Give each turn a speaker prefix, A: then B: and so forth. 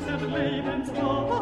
A: Lebens, Lebens, Lebens,